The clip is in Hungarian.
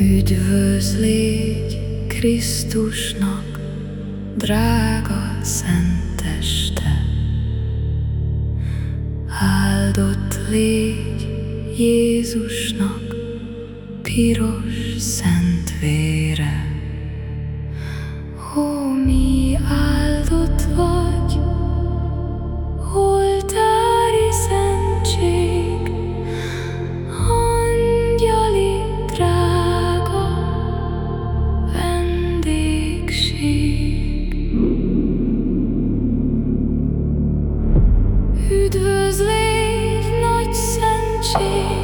Üdvöz légy Krisztusnak, drága szenteste. Áldott légy Jézusnak, piros szent 心